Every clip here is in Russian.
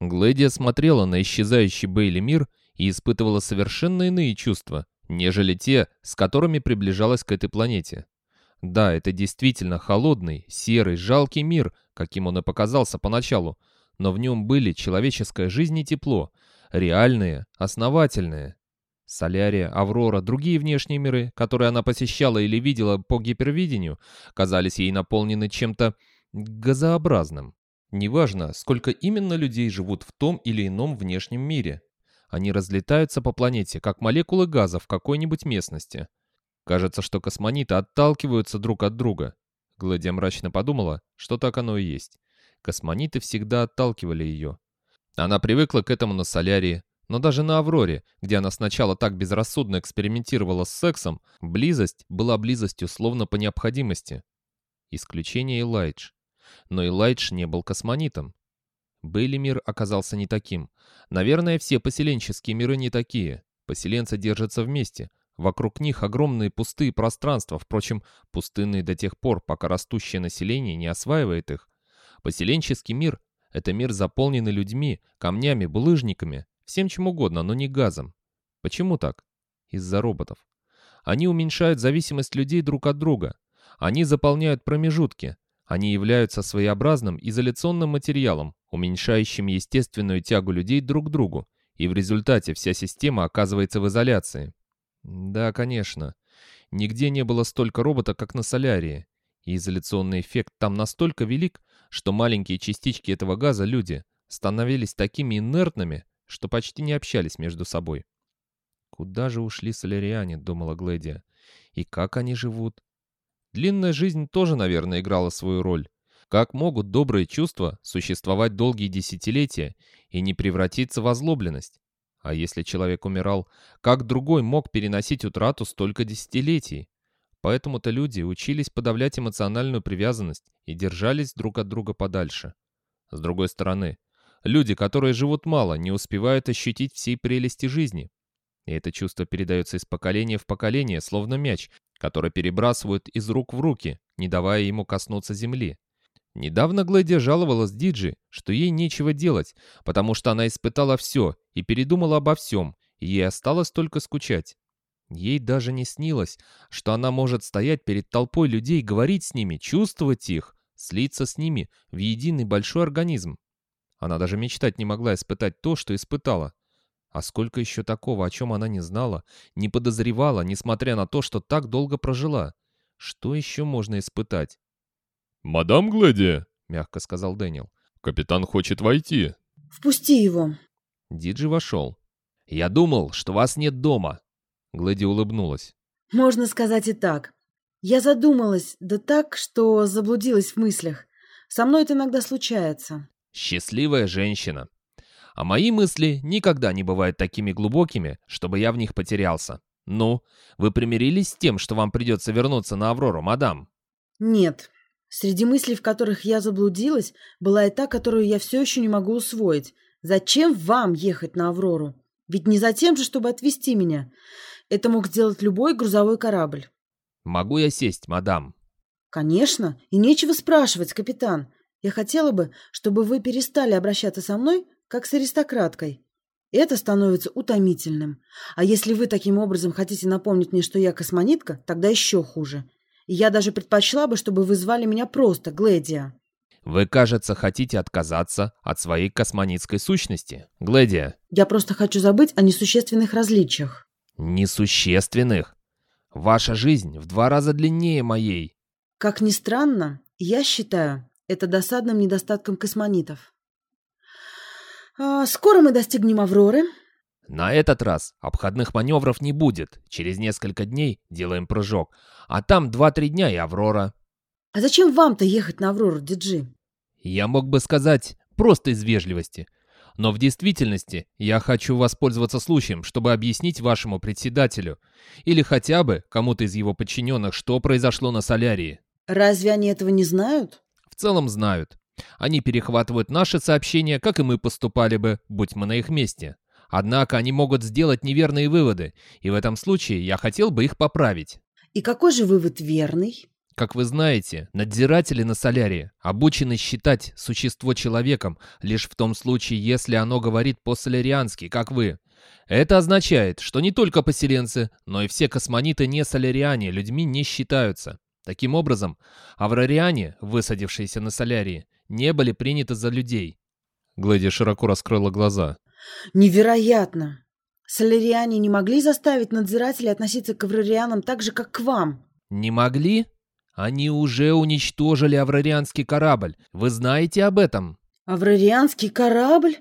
Глэдия смотрела на исчезающий Бейли мир и испытывала совершенно иные чувства, нежели те, с которыми приближалась к этой планете. Да, это действительно холодный, серый, жалкий мир, каким он и показался поначалу, но в нем были человеческая жизнь и тепло, реальные, основательные. Солярия, Аврора, другие внешние миры, которые она посещала или видела по гипервидению, казались ей наполнены чем-то газообразным. Неважно, сколько именно людей живут в том или ином внешнем мире. Они разлетаются по планете, как молекулы газа в какой-нибудь местности. Кажется, что космониты отталкиваются друг от друга. Гладия мрачно подумала, что так оно и есть. Космониты всегда отталкивали ее. Она привыкла к этому на Солярии, но даже на Авроре, где она сначала так безрассудно экспериментировала с сексом, близость была близостью словно по необходимости. Исключение Элайдж. Но Элайдж не был космонитом. Бейли мир оказался не таким. Наверное, все поселенческие миры не такие. Поселенцы держатся вместе. Вокруг них огромные пустые пространства, впрочем, пустынные до тех пор, пока растущее население не осваивает их. Поселенческий мир — это мир, заполненный людьми, камнями, булыжниками, всем чем угодно, но не газом. Почему так? Из-за роботов. Они уменьшают зависимость людей друг от друга. Они заполняют промежутки. Они являются своеобразным изоляционным материалом, уменьшающим естественную тягу людей друг к другу, и в результате вся система оказывается в изоляции. Да, конечно. Нигде не было столько робота, как на Солярии. И изоляционный эффект там настолько велик, что маленькие частички этого газа, люди, становились такими инертными, что почти не общались между собой. «Куда же ушли соляриане?» — думала Гледия. «И как они живут?» Длинная жизнь тоже, наверное, играла свою роль. Как могут добрые чувства существовать долгие десятилетия и не превратиться в озлобленность? А если человек умирал, как другой мог переносить утрату столько десятилетий? Поэтому-то люди учились подавлять эмоциональную привязанность и держались друг от друга подальше. С другой стороны, люди, которые живут мало, не успевают ощутить всей прелести жизни. И это чувство передается из поколения в поколение, словно мяч, который перебрасывают из рук в руки, не давая ему коснуться земли. Недавно Глэдия жаловалась Диджи, что ей нечего делать, потому что она испытала все и передумала обо всем, и ей осталось только скучать. Ей даже не снилось, что она может стоять перед толпой людей, говорить с ними, чувствовать их, слиться с ними в единый большой организм. Она даже мечтать не могла испытать то, что испытала. А сколько еще такого, о чем она не знала, не подозревала, несмотря на то, что так долго прожила? Что еще можно испытать? «Мадам Глэдия», — мягко сказал Дэниел. «Капитан хочет войти». «Впусти его». Диджи вошел. «Я думал, что вас нет дома». Глэди улыбнулась. «Можно сказать и так. Я задумалась, да так, что заблудилась в мыслях. Со мной это иногда случается». «Счастливая женщина. А мои мысли никогда не бывают такими глубокими, чтобы я в них потерялся. Ну, вы примирились с тем, что вам придется вернуться на Аврору, мадам?» «Нет. Среди мыслей, в которых я заблудилась, была и та, которую я все еще не могу усвоить. Зачем вам ехать на Аврору? Ведь не за тем же, чтобы отвезти меня. Это мог сделать любой грузовой корабль. Могу я сесть, мадам? Конечно. И нечего спрашивать, капитан. Я хотела бы, чтобы вы перестали обращаться со мной, как с аристократкой. Это становится утомительным. А если вы таким образом хотите напомнить мне, что я космонитка, тогда еще хуже. И я даже предпочла бы, чтобы вы звали меня просто Гледия. Вы, кажется, хотите отказаться от своей космонитской сущности, Гледия. Я просто хочу забыть о несущественных различиях. Несущественных? Ваша жизнь в два раза длиннее моей. Как ни странно, я считаю это досадным недостатком космонитов. А скоро мы достигнем Авроры, на этот раз обходных маневров не будет. Через несколько дней делаем прыжок. А там 2-3 дня и Аврора. А зачем вам-то ехать на Аврору, Диджи? Я мог бы сказать, просто из вежливости. Но в действительности я хочу воспользоваться случаем, чтобы объяснить вашему председателю или хотя бы кому-то из его подчиненных, что произошло на Солярии. Разве они этого не знают? В целом знают. Они перехватывают наши сообщения, как и мы поступали бы, будь мы на их месте. Однако они могут сделать неверные выводы, и в этом случае я хотел бы их поправить. И какой же вывод верный? Как вы знаете, надзиратели на солярии обучены считать существо человеком лишь в том случае, если оно говорит по-соляриански, как вы. Это означает, что не только поселенцы, но и все космониты не соляриане людьми не считаются. Таким образом, аврариане, высадившиеся на солярии, не были приняты за людей. Глэди широко раскрыла глаза. Невероятно! Соляриане не могли заставить надзирателей относиться к аврарианам так же, как к вам. Не могли? Они уже уничтожили аврарианский корабль. Вы знаете об этом? Аврарианский корабль?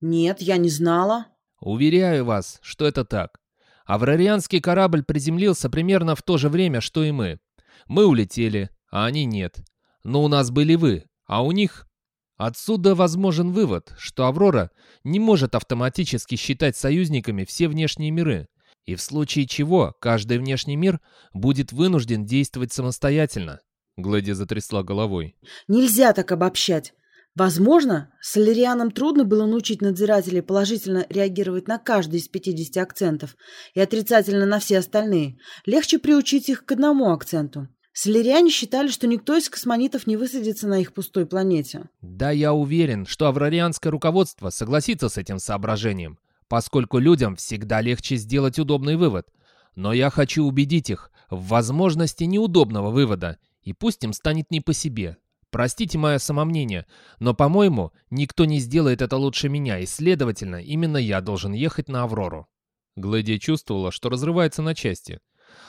Нет, я не знала. Уверяю вас, что это так. Аврарианский корабль приземлился примерно в то же время, что и мы. Мы улетели, а они нет. Но у нас были вы, а у них... Отсюда возможен вывод, что Аврора не может автоматически считать союзниками все внешние миры и в случае чего каждый внешний мир будет вынужден действовать самостоятельно. Глэди затрясла головой. Нельзя так обобщать. Возможно, солярианам трудно было научить надзирателей положительно реагировать на каждый из 50 акцентов и отрицательно на все остальные. Легче приучить их к одному акценту. Соляриане считали, что никто из космонитов не высадится на их пустой планете. Да, я уверен, что аврарианское руководство согласится с этим соображением поскольку людям всегда легче сделать удобный вывод. Но я хочу убедить их в возможности неудобного вывода, и пусть им станет не по себе. Простите мое самомнение, но, по-моему, никто не сделает это лучше меня, и, следовательно, именно я должен ехать на Аврору». Глэдия чувствовала, что разрывается на части.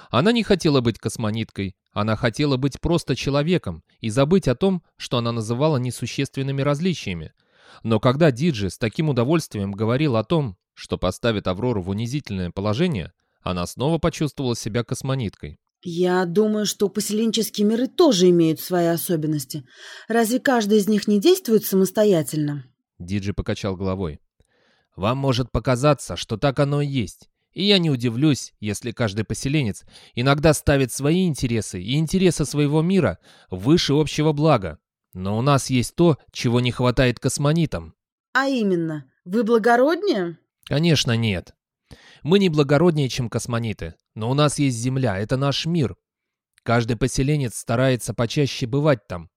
Она не хотела быть космониткой, она хотела быть просто человеком и забыть о том, что она называла несущественными различиями. Но когда Диджи с таким удовольствием говорил о том, что поставит Аврору в унизительное положение, она снова почувствовала себя космониткой. «Я думаю, что поселенческие миры тоже имеют свои особенности. Разве каждый из них не действует самостоятельно?» Диджи покачал головой. «Вам может показаться, что так оно и есть. И я не удивлюсь, если каждый поселенец иногда ставит свои интересы и интересы своего мира выше общего блага. Но у нас есть то, чего не хватает космонитам». «А именно, вы благороднее?» Конечно, нет. Мы не благороднее, чем космониты, но у нас есть Земля, это наш мир. Каждый поселенец старается почаще бывать там.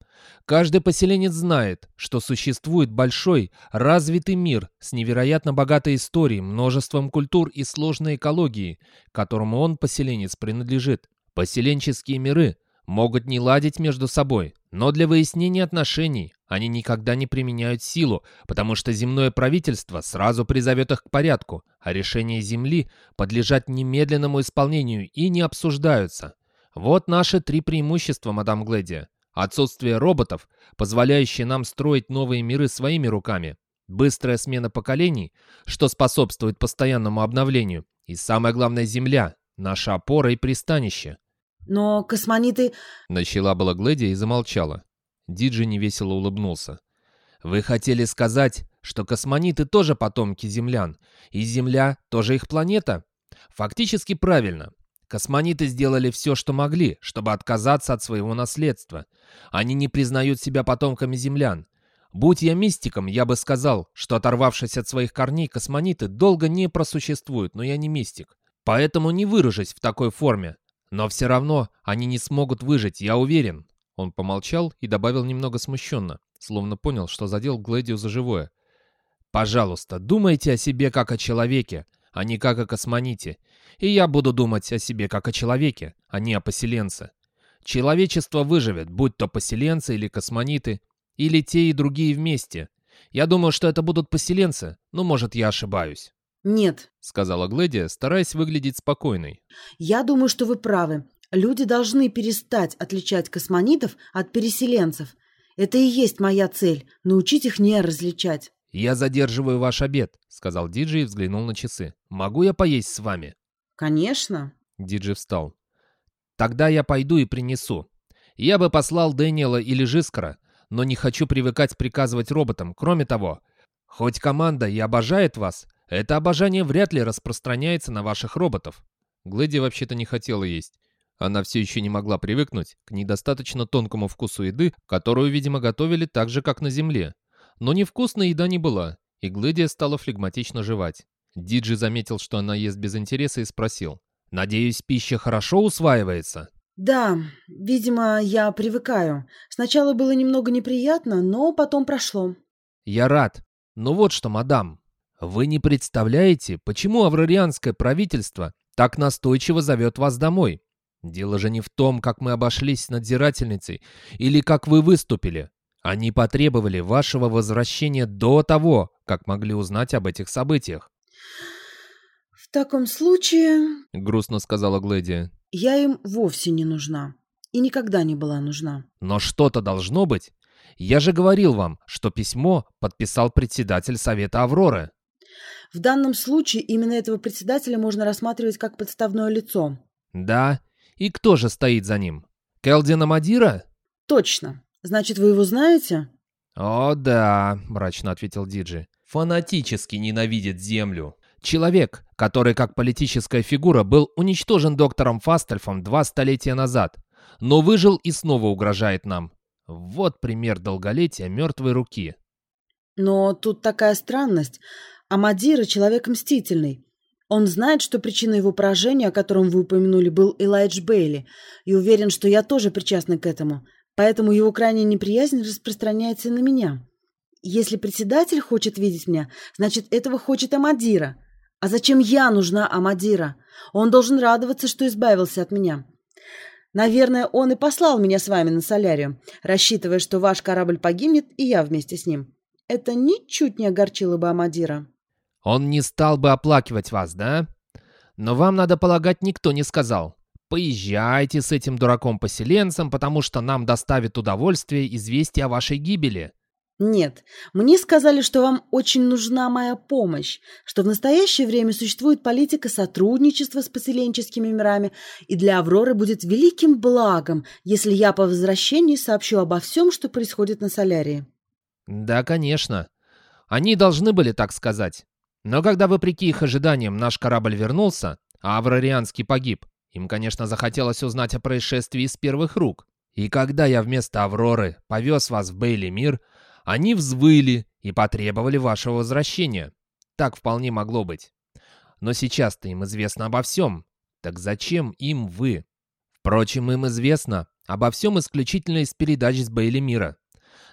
Каждый поселенец знает, что существует большой, развитый мир с невероятно богатой историей, множеством культур и сложной экологией, которому он, поселенец, принадлежит. Поселенческие миры могут не ладить между собой, но для выяснения отношений они никогда не применяют силу, потому что земное правительство сразу призовет их к порядку, а решения Земли подлежат немедленному исполнению и не обсуждаются. Вот наши три преимущества, мадам Гледия. Отсутствие роботов, позволяющие нам строить новые миры своими руками. Быстрая смена поколений, что способствует постоянному обновлению. И самое главное, Земля, наша опора и пристанище. Но космониты... Начала была Глэдия и замолчала. Диджи невесело улыбнулся. «Вы хотели сказать, что космониты тоже потомки землян, и Земля тоже их планета?» «Фактически правильно. Космониты сделали все, что могли, чтобы отказаться от своего наследства. Они не признают себя потомками землян. Будь я мистиком, я бы сказал, что оторвавшись от своих корней, космониты долго не просуществуют, но я не мистик. Поэтому не выражусь в такой форме. Но все равно они не смогут выжить, я уверен. Он помолчал и добавил немного смущенно, словно понял, что задел Глэдию за живое. «Пожалуйста, думайте о себе как о человеке, а не как о космоните. И я буду думать о себе как о человеке, а не о поселенце. Человечество выживет, будь то поселенцы или космониты, или те и другие вместе. Я думаю, что это будут поселенцы, но, может, я ошибаюсь». «Нет», — сказала Глэдия, стараясь выглядеть спокойной. «Я думаю, что вы правы. Люди должны перестать отличать космонитов от переселенцев. Это и есть моя цель – научить их не различать». «Я задерживаю ваш обед», — сказал Диджи и взглянул на часы. «Могу я поесть с вами?» «Конечно». Диджи встал. «Тогда я пойду и принесу. Я бы послал Дэниела или Жискара, но не хочу привыкать приказывать роботам. Кроме того, хоть команда и обожает вас, это обожание вряд ли распространяется на ваших роботов». Глэди вообще-то не хотела есть. Она все еще не могла привыкнуть к недостаточно тонкому вкусу еды, которую, видимо, готовили так же, как на Земле. Но невкусная еда не была, и Глэдия стала флегматично жевать. Диджи заметил, что она ест без интереса и спросил. «Надеюсь, пища хорошо усваивается?» Да, видимо, я привыкаю. Сначала было немного неприятно, но потом прошло. Я рад. Но вот что, мадам. Вы не представляете, почему аврарианское правительство так настойчиво зовет вас домой. Дело же не в том, как мы обошлись с надзирательницей или как вы выступили. Они потребовали вашего возвращения до того, как могли узнать об этих событиях. В таком случае, Грустно сказала Глэдия. я им вовсе не нужна. И никогда не была нужна. Но что-то должно быть. Я же говорил вам, что письмо подписал председатель Совета Авроры. В данном случае именно этого председателя можно рассматривать как подставное лицо. Да. И кто же стоит за ним? Келдина Мадира? Точно. Значит, вы его знаете? «О, да», — мрачно ответил Диджи. «Фанатически ненавидит Землю. Человек, который как политическая фигура был уничтожен доктором Фастельфом два столетия назад, но выжил и снова угрожает нам. Вот пример долголетия мертвой руки». Но тут такая странность. Амадира — человек мстительный. Он знает, что причиной его поражения, о котором вы упомянули, был Элайдж Бейли, и уверен, что я тоже причастна к этому, поэтому его крайняя неприязнь распространяется на меня. Если председатель хочет видеть меня, значит, этого хочет Амадира. А зачем я нужна Амадира? Он должен радоваться, что избавился от меня. Наверное, он и послал меня с вами на солярию, рассчитывая, что ваш корабль погибнет, и я вместе с ним. Это ничуть не огорчило бы Амадира. Он не стал бы оплакивать вас, да? Но вам, надо полагать, никто не сказал. Поезжайте с этим дураком-поселенцем, потому что нам доставит удовольствие известие о вашей гибели. Нет, мне сказали, что вам очень нужна моя помощь, что в настоящее время существует политика сотрудничества с поселенческими мирами, и для Авроры будет великим благом, если я по возвращении сообщу обо всем, что происходит на Солярии. Да, конечно. Они должны были так сказать. Но когда, вопреки их ожиданиям, наш корабль вернулся, а Аврарианский погиб, им, конечно, захотелось узнать о происшествии с первых рук. И когда я вместо Авроры повез вас в Бейли мир, они взвыли и потребовали вашего возвращения. Так вполне могло быть. Но сейчас-то им известно обо всем. Так зачем им вы? Впрочем, им известно обо всем исключительно из передач с Бейли мира.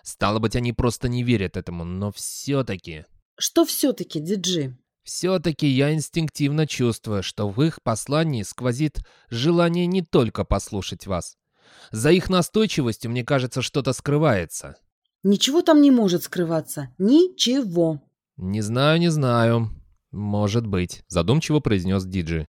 Стало быть, они просто не верят этому, но все-таки... Что все-таки, Диджи? Все-таки я инстинктивно чувствую, что в их послании сквозит желание не только послушать вас. За их настойчивостью, мне кажется, что-то скрывается. Ничего там не может скрываться. Ничего. Не знаю, не знаю. Может быть, задумчиво произнес Диджи.